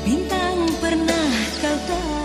Bintang pernah kau tahu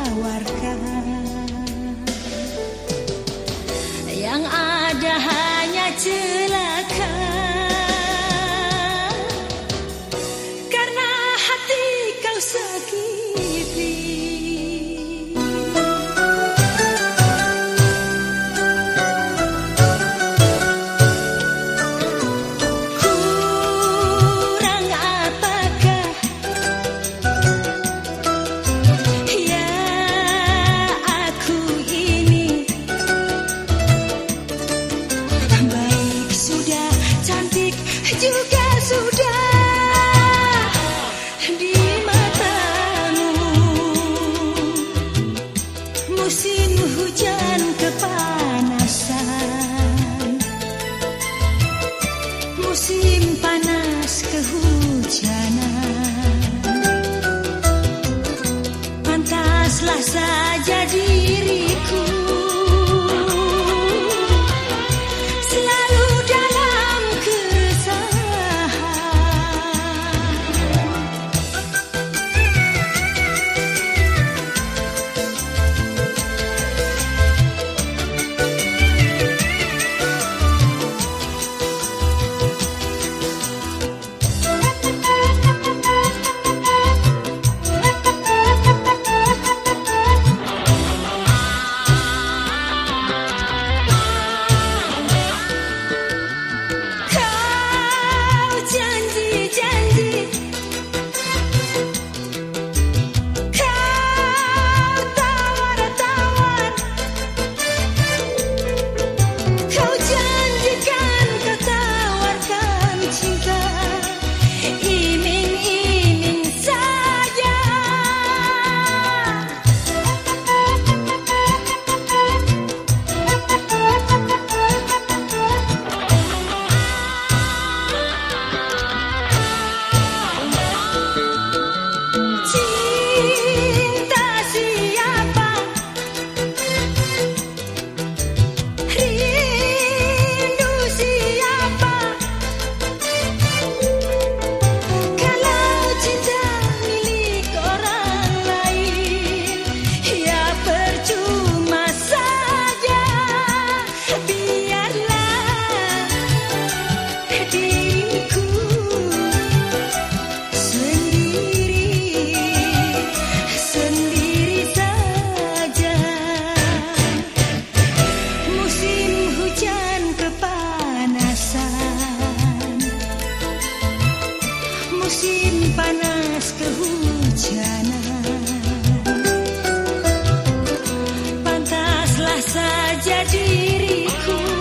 hujan kepala